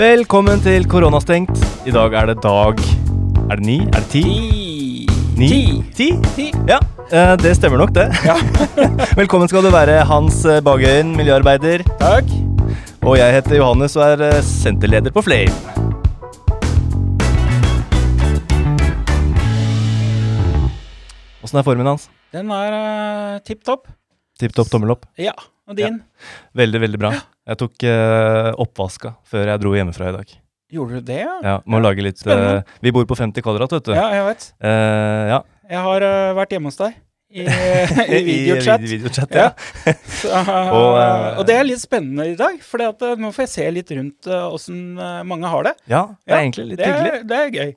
Velkommen til Koronastengt. I dag er det dag Er det ni? Er det ti? Ni? Ti? Ti. Ja, eh, det stemmer nok, det. Ja. Velkommen skal du være, Hans eh, Bagøyen, miljøarbeider. Takk. Og jeg heter Johannes og er eh, senterleder på Flame. Åssen er formen hans? Den er uh, tipp topp. Tipp topp tommel opp. Ja. Og din? Veldig, veldig bra. Jeg tok uh, oppvaska før jeg dro hjemmefra i dag. Gjorde du det, ja? Ja, Må lage litt eh, Vi bor på 50 kvadrat, vet du. Ja, jeg vet. Uh, ja. Jeg har eh, vært hjemme hos deg i, i videochat. I videochat, ja. Ja. Så, uh, Og, og, eh, det er litt spennende i dag, for nå får jeg se litt rundt åssen mange har det. Ja, det er Ja, egentlig litt det hyggelig. Er, det er gøy.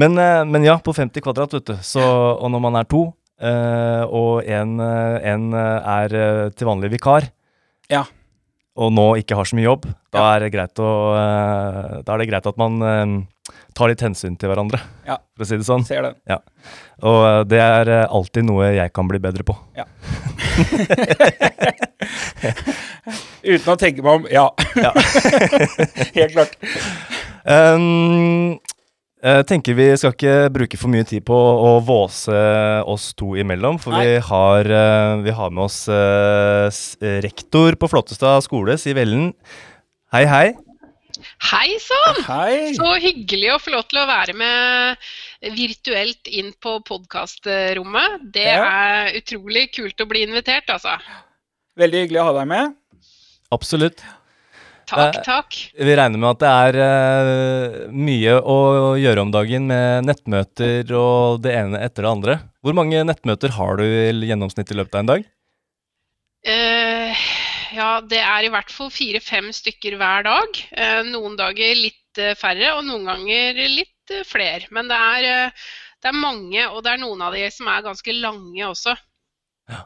Men, eh, men ja, på 50 kvadrat, vet du. Så, og når man er to, eh, og en, eh, en eh, er eh, til vanlig vikar, Ja. og nå ikke har så mye jobb, da, Ja. er det å, eh, da er det greit at man eh, tar litt hensyn til hverandre, Ja. for å si det sånn. Ser den. Og eh, det er eh, alltid noe jeg kan bli bedre på. Ja. Uten å tenke meg om. Ja. Ja. Helt klart. Um, jeg tenker vi skal ikke bruke for mye tid på å våse oss to imellom, for vi har, eh, vi har med oss eh, rektor på Flottestad skole, Siv Ellen. Hei, hei. Hei sann! Så hyggelig å få lov til å være med virtuelt inn på podkastrommet. Det Ja. er utrolig kult å bli invitert, altså. Veldig hyggelig å ha deg med. Absolutt. Takk, Eh, takk. Vi regner med at det er eh, mye å gjøre om dagen med nettmøter og det ene etter det andre. Hvor mange nettmøter har du i gjennomsnitt i løpet av en dag? Uh, ja, det er i hvert fall fire-fem stykker hver dag. Uh, noen dager litt færre, og noen ganger litt flere. Men det er, det er mange, og det er noen av de som er ganske lange også. Ja.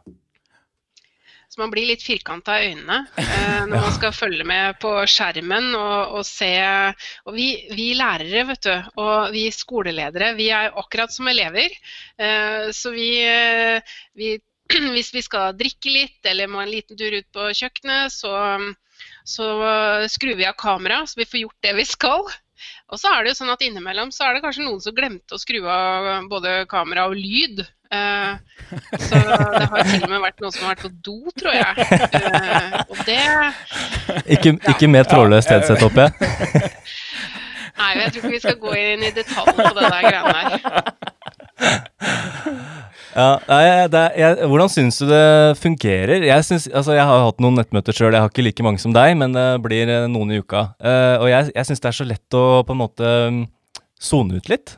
Så man blir litt firkanta i øynene eh, når man skal følge med på skjermen og, og se Og vi, vi lærere, vet du, og vi skoleledere, vi er akkurat som elever. Eh, så vi, eh, vi hvis vi skal drikke litt eller må en liten tur ut på kjøkkenet, så, så skrur vi av kameraet, så vi får gjort det vi skal. Og så er det jo sånn at innimellom så er det kanskje noen som glemte å skru av både kamera og lyd. Eh, så det har til og med vært noen som har vært på do, tror jeg. Eh, og det Ikke, ikke med trådløst headset, håper jeg. Nei, jeg tror ikke vi skal gå inn i detalj på det der greiene her. Ja, nei, det jeg, hvordan syns du det fungerer? Jeg, synes, altså, jeg har hatt noen nettmøter sjøl, jeg har ikke like mange som deg, men det blir eh, noen i uka. Uh, og jeg, jeg syns det er så lett å på en måte mm, sone ut litt.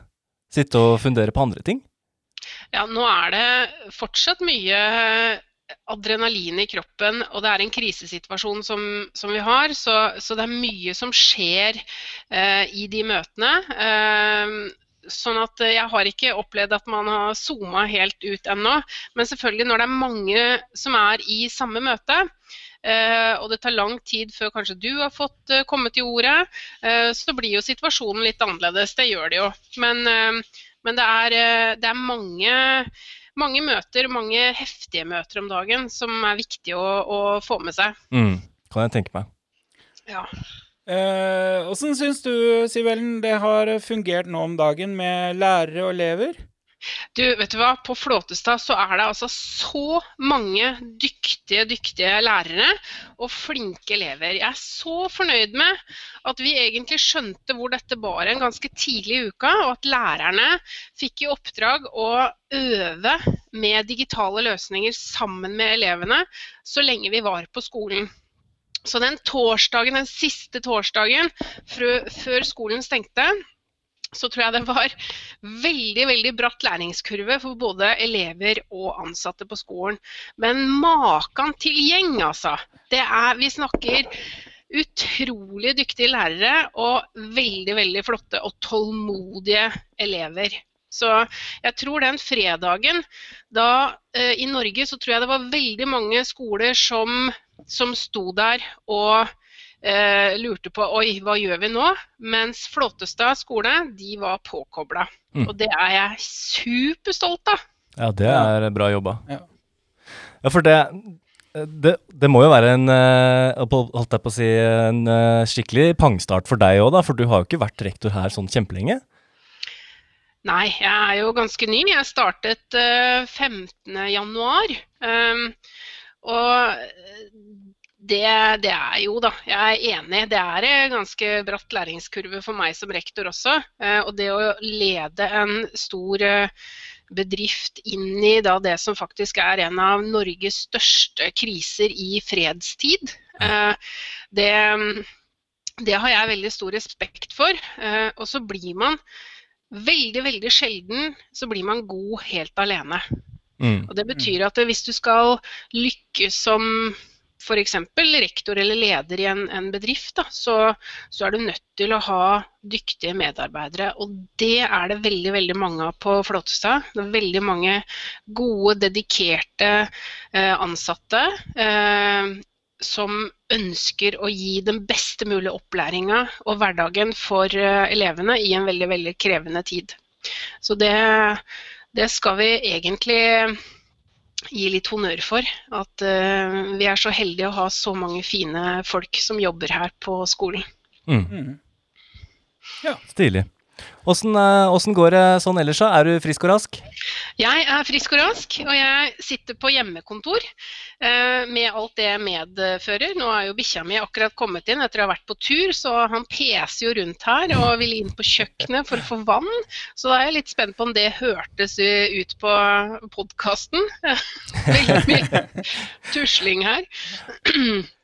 Sitte og fundere på andre ting. Ja, nå er det fortsatt mye adrenalin i kroppen, og det er en krisesituasjon som, som vi har. Så, så det er mye som skjer uh, i de møtene. Eh, sånn at eh, jeg har ikke opplevd at man har zooma helt ut ennå. Men selvfølgelig når det er mange som er i samme møte, eh, og det tar lang tid før kanskje du har fått eh, komme til ordet, så blir jo situasjonen litt annerledes. Det gjør det jo. Men, men det, er, det er mange mange møter, mange heftige møter om dagen som er viktig å, å få med seg. Mm, kan jeg tenke meg. Ja. Eh, Åssen syns du, Siv Ellen, det har fungert nå om dagen med lærere og elever? Du, vet du hva? På Flåtestad så er det altså så mange dyktige, dyktige lærere og flinke elever. Jeg er så fornøyd med at vi egentlig skjønte hvor dette bar en ganske tidlig i uka, og at lærerne fikk i oppdrag å øve med digitale løsninger sammen med elevene så lenge vi var på skolen. Så den torsdagen, den siste torsdagen før, skolen stengte, så tror jeg det var veldig veldig bratt læringskurve for både elever og ansatte på skolen. Men maken til gjeng, altså. Er, vi snakker utrolig dyktige lærere og veldig, veldig flotte og tålmodige elever. Så jeg tror den fredagen da eh, i Norge så tror jeg det var veldig mange skoler som, som sto der og eh, lurte på oi, hva gjør vi nå? Mens Flåtestad skole, de var påkobla. Mm. Og det er jeg superstolt av. Ja, det er bra jobba. Ja. Ja, for det det, det må jo være en eh, holdt jeg på å si, en eh, skikkelig pangstart for deg òg. For du har jo ikke vært rektor her sånn kjempelenge. Nei, jeg er jo ganske ny. Jeg startet uh, 15. januar. Um, og det, det er jo, da, jeg er enig, det er en ganske bratt læringskurve for meg som rektor også. Eh, og det å lede en stor eh, bedrift inn i da det som faktisk er en av Norges største kriser i fredstid, eh, det, det har jeg veldig stor respekt for. Og så blir man Veldig, veldig sjelden så blir man god helt alene. Mm. Og Det betyr at hvis du skal lykkes som f.eks. rektor eller leder i en, en bedrift, da, så, så er du nødt til å ha dyktige medarbeidere. Og det er det veldig veldig mange av på Flåttestad. Det er veldig mange gode, dedikerte eh, ansatte. Eh, som ønsker å gi den beste mulige opplæringa og hverdagen for eh, elevene i en veldig, veldig krevende tid. Så det, det skal vi egentlig gi litt honnør for. At uh, vi er så heldige å ha så mange fine folk som jobber her på skolen. Mm. Mm. Stilig. Åssen eh, går det sånn ellers, da? Er du frisk og rask? Jeg er frisk og rask, og jeg sitter på hjemmekontor eh, med alt det jeg medfører. Nå er jo bikkja mi akkurat kommet inn etter å ha vært på tur, så han peser jo rundt her og vil inn på kjøkkenet for å få vann. Så da er jeg litt spent på om det hørtes ut på podkasten. Veldig mye tusling her.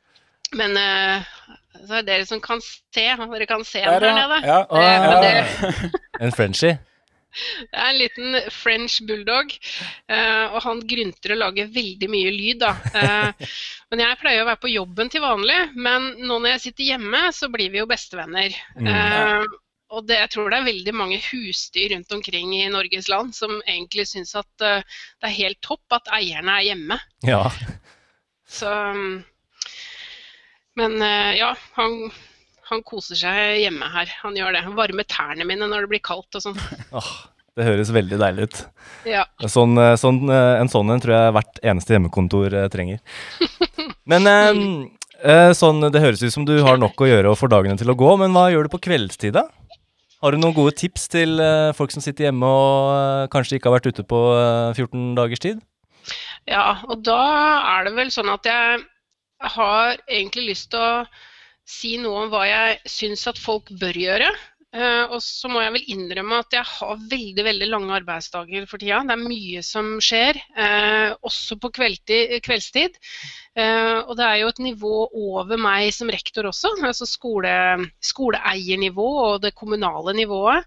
Men eh, så er det dere som kan se, dere kan se den Der, nede. Ja. Eh, Ja. En Frenchie? det er en liten French bulldog, eh, og han grynter og lager veldig mye lyd. Da. Eh, men jeg pleier å være på jobben til vanlig, men nå når jeg sitter hjemme, så blir vi jo bestevenner. Mm. Eh, og det, jeg tror det er veldig mange husdyr rundt omkring i Norges land som egentlig syns at det er helt topp at eierne er hjemme. Ja. Så mm, Men eh, ja, han, han koser seg hjemme her. Han gjør det. Han varmer tærne mine når det blir kaldt og sånn. Åh, det høres veldig deilig ut. Ja. Sånn, eh, sånn, eh, en sånn en tror jeg hvert eneste hjemmekontor trenger. Men sånn, det høres ut som du har nok å gjøre og får dagene til å gå, men hva gjør du på kveldstid, da? Har du noen gode tips til folk som sitter hjemme og kanskje ikke har vært ute på eh, 14 dagers tid? Ja, og da er det vel sånn at jeg har egentlig lyst til å si noe om hva jeg syns at folk bør gjøre. Eh, og så må jeg vel innrømme at jeg har veldig veldig lange arbeidsdager for tida. Det er mye som skjer, eh, også på kveldstid. Eh, og det er jo et nivå over meg som rektor også, altså skole, skoleeiernivå og det kommunale nivået.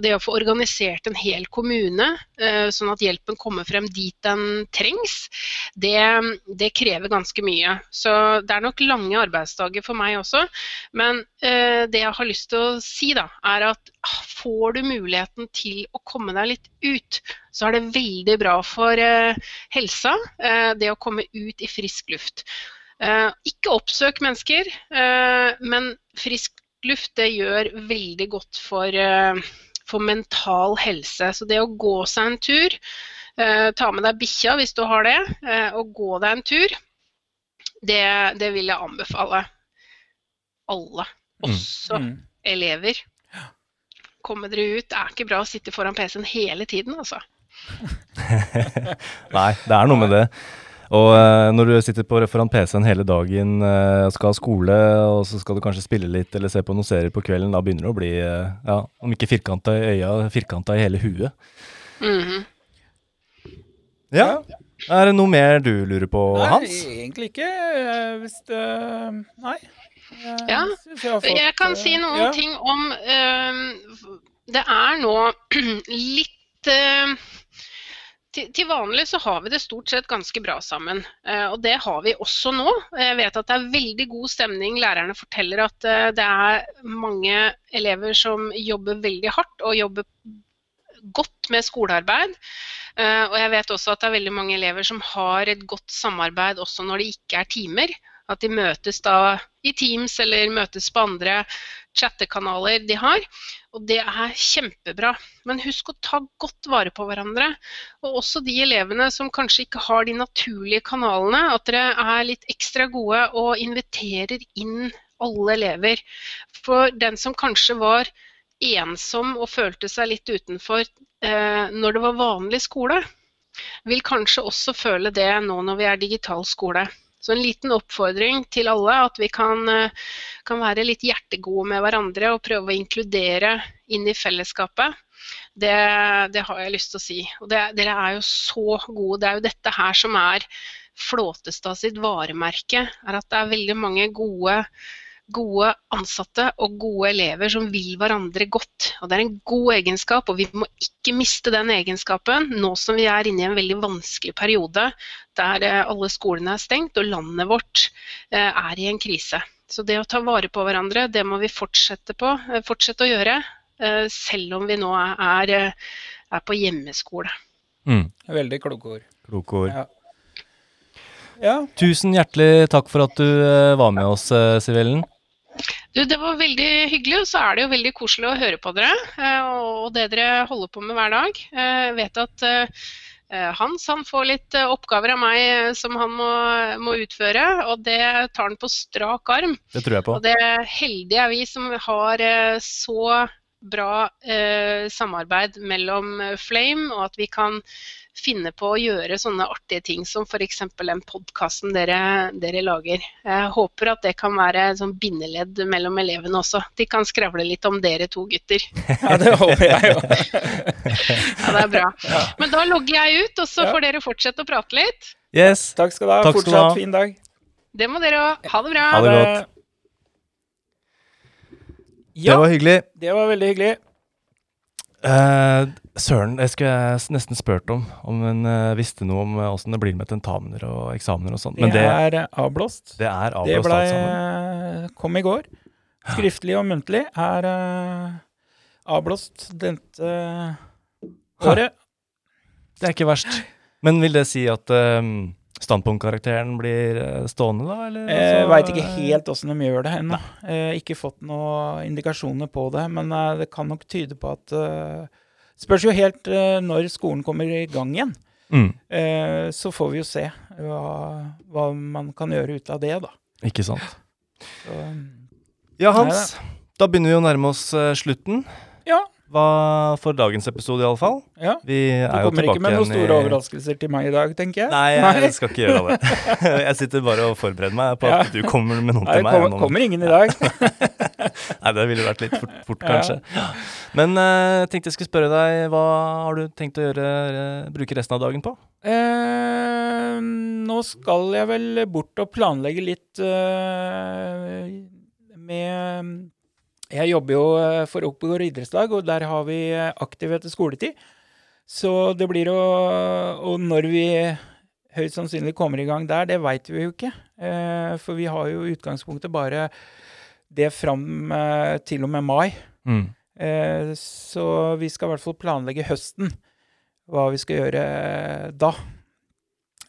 Det å få organisert en hel kommune eh, sånn at hjelpen kommer frem dit den trengs, det, det krever ganske mye. Så det er nok lange arbeidsdager for meg også. Men eh, det jeg har lyst til å si, da, er at får du muligheten til å komme deg litt ut, så er det veldig bra for helsa, det å komme ut i frisk luft. Eh, ikke oppsøk mennesker, eh, men frisk luft det gjør veldig godt for, eh, for mental helse. Så det å gå seg en tur, eh, ta med deg bikkja hvis du har det, eh, og gå deg en tur, det, det vil jeg anbefale alle, Mm. også Mm. elever. Komme dere ut. Det er ikke bra å sitte foran PC-en hele tiden, altså. Nei, det er noe med det. Og eh, når du sitter på foran PC-en hele dagen eh, skal ha skole, og så skal du kanskje spille litt eller se på noen serier på kvelden, da begynner det å bli, eh, ja, om ikke firkanta i øya, firkanta i hele huet. Mhm. Ja. Er det noe mer du lurer på, Nei, Hans? egentlig ikke. Hvis det Nei. Jeg Ja, jeg, Jeg kan si noen ja. ting om eh, Det er nå litt eh, til, vanlig så har vi det stort sett ganske bra sammen, eh, og det har vi også nå. Jeg vet at det er veldig god stemning. Lærerne forteller at eh, det er mange elever som jobber veldig hardt og jobber godt med skolearbeid. Eh, og jeg vet også at det er veldig mange elever som har et godt samarbeid også når det ikke er timer. At de møtes da i Teams eller møtes på andre chattekanaler de har. Og det er kjempebra. Men husk å ta godt vare på hverandre. Og også de elevene som kanskje ikke har de naturlige kanalene. At dere er litt ekstra gode og inviterer inn alle elever. For den som kanskje var ensom og følte seg litt utenfor eh, når det var vanlig skole, vil kanskje også føle det nå når vi er digital skole. Så en liten oppfordring til alle at vi kan, eh, kan være litt hjertegode med hverandre og prøve å inkludere inn i fellesskapet. Det, det har jeg lyst til å si. Og det, dere er jo så gode. Det er jo dette her som er Flåtestad sitt varemerke. er At det er veldig mange gode gode ansatte og gode elever som vil hverandre godt. Og Det er en god egenskap, og vi må ikke miste den egenskapen nå som vi er inne i en veldig vanskelig periode der eh, alle skolene er stengt og landet vårt eh, er i en krise. Så det å ta vare på hverandre, det må vi fortsette, på, eh, fortsette å gjøre, selv om vi nå er, er på hjemmeskole. Mm. Veldig kloke ord. Kloke ord. Ja. Ja. Tusen hjertelig takk for at du var med oss, Sivellen. Du, det var veldig hyggelig, og så er det jo veldig koselig å høre på dere eh, og det dere holder på med hver dag. Eh, jeg vet at eh, Hans han får litt oppgaver av meg som han må, må, utføre, og det tar han på strak arm. Det tror jeg på. Og det heldige er vi som har så bra eh, samarbeid mellom Flame, og at vi kan finne på å gjøre sånne artige ting som f.eks. den podkasten dere, dere, lager. Jeg håper at det kan være sånn bindeledd mellom elevene også. De kan skravle litt om dere to gutter. Ja, det håper jeg jo. ja, det er bra. Men da logger jeg ut, og så får dere fortsette å prate litt. Yes. Takk skal du ha. Fortsatt fin dag. Det må dere òg. Ha det bra. Ha det godt. Ja, det var hyggelig. Det var veldig hyggelig. Uh, Søren, jeg skulle nesten spurt om om hun uh, visste noe om åssen uh, det blir med tentamener og eksamener og sånn. Det, det, er avblåst. Det er avblåst det ble, kom i går. Skriftlig og muntlig er avblåst dette året. Det er ikke verst. Men vil det si at um, standpunktkarakteren blir stående, da? Eller, altså, jeg veit ikke helt åssen de gjør det ennå. Eh, ikke fått noen indikasjoner på det. Men eh, det kan nok tyde på at eh, Spørs jo helt uh, når skolen kommer i gang igjen. Mm. Uh, så får vi jo se hva, hva, man kan gjøre ut av det, da. Ikke sant. Så, ja, Hans. Da begynner vi å nærme oss uh, slutten. Ja hva for dagens episode, iallfall. Ja. Vi er du kommer ikke med noen store overraskelser til meg i dag, tenker jeg. Nei, jeg Nei. skal ikke gjøre det. jeg sitter bare og forbereder meg på at ja. du kommer med noen Nei, til meg. Det kommer ingen i dag. Nei, det ville vært litt fort, fort kanskje. Ja. Men eh, jeg uh, tenkte jeg skulle spørre deg, hva har du tenkt å gjøre, uh, bruke resten av dagen på? Uh, nå skal jeg vel bort og planlegge litt med jeg jobber jo eh, for Oppegård idrettslag, og der har vi eh, aktiv etter skoletid. Så det blir å Og når vi høyst sannsynlig kommer i gang der, det veit vi jo ikke. Eh, for vi har jo i utgangspunktet bare det fram til og med mai. Mm. Så vi skal i hvert fall planlegge høsten hva vi skal gjøre da.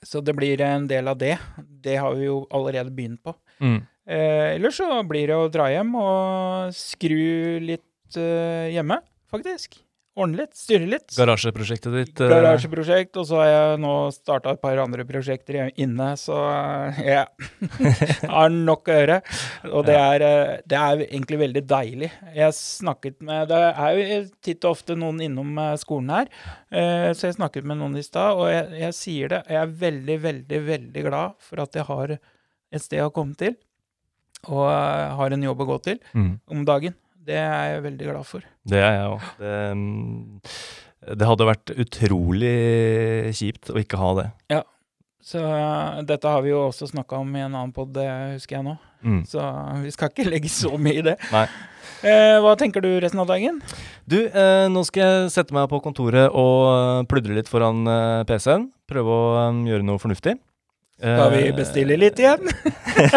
Så det blir en del av det. Det har vi jo allerede begynt på. Mm. Eh, Eller så blir det å dra hjem og skru litt eh, hjemme, faktisk. Ordne litt, styre litt. Garasjeprosjektet ditt? Eh. Garasjeprosjekt, og så har jeg nå starta et par andre prosjekter inne, så jeg har nok å gjøre. Og det er, eh, det er, egentlig veldig deilig. Jeg snakket med Det er jo titt og ofte noen innom eh, skolen her, så jeg snakket med noen i stad, og jeg, jeg sier det. Jeg er veldig, veldig, veldig glad for at jeg har et sted å komme til og eh, har en jobb å gå til mm. om dagen. Det er jeg veldig glad for. Det er jeg òg. Det, mm, det, hadde vært utrolig kjipt å ikke ha det. Ja. Så uh, dette har vi jo også snakka om i en annen pod, det husker jeg nå. Mm. Så vi skal ikke legge så mye i det. Nei. Uh, hva tenker du resten av dagen? Du, uh, nå skal jeg sette meg på kontoret og pludre litt foran PC-en. Prøve å gjøre noe fornuftig. Skal vi eh, bestille litt igjen?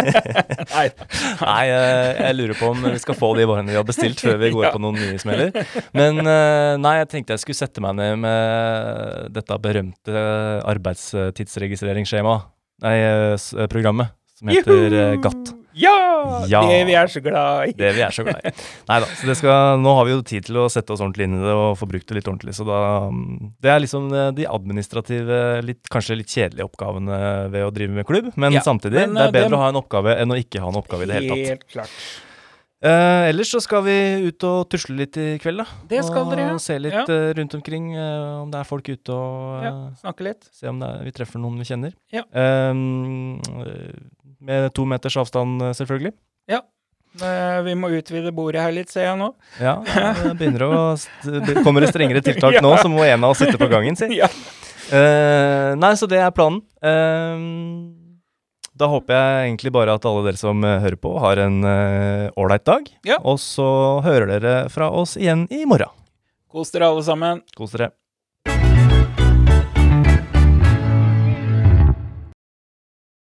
nei. nei, eh, jeg lurer på om vi skal få de varene vi har bestilt før vi går ja. på noen nye smeller. Men eh, nei, jeg tenkte jeg skulle sette meg ned med dette berømte arbeidstidsregistreringsskjemaet. Nei, programmet som heter Juhu! GATT. Ja! Ja. Det vi er så glad i. Det vi er så glad i. Nei da. Så skal, nå har vi jo tid til å sette oss ordentlig inn i det og få brukt det litt ordentlig. Så da mm, Det er liksom eh, de administrative, litt, kanskje litt kjedelige oppgavene ved å drive med klubb. Men Ja, samtidig, men, det eh, er bedre det... å ha en oppgave enn å ikke ha en oppgave i det hele tatt. Helt klart. Eh, ellers så skal vi ut og tusle litt i kveld, da. Det skal dere, ja. Og se litt Ja. eh, rundt omkring, eh, om det er folk ute og Ja, eh, snakke litt. Se om er, vi treffer noen vi kjenner. Ja. Eh, med to meters avstand, eh, selvfølgelig. Ja. Vi må utvide bordet her litt, ser jeg nå. Ja, det begynner å Kommer det strengere tiltak nå, så må en av oss sitte på gangen, si. Ja. Uh, nei, så det er planen. Uh, da håper jeg egentlig bare at alle dere som eh, hører på, har en ålreit dag. Ja. Og så hører dere fra oss igjen i morgen. Kos dere alle sammen. Kos dere.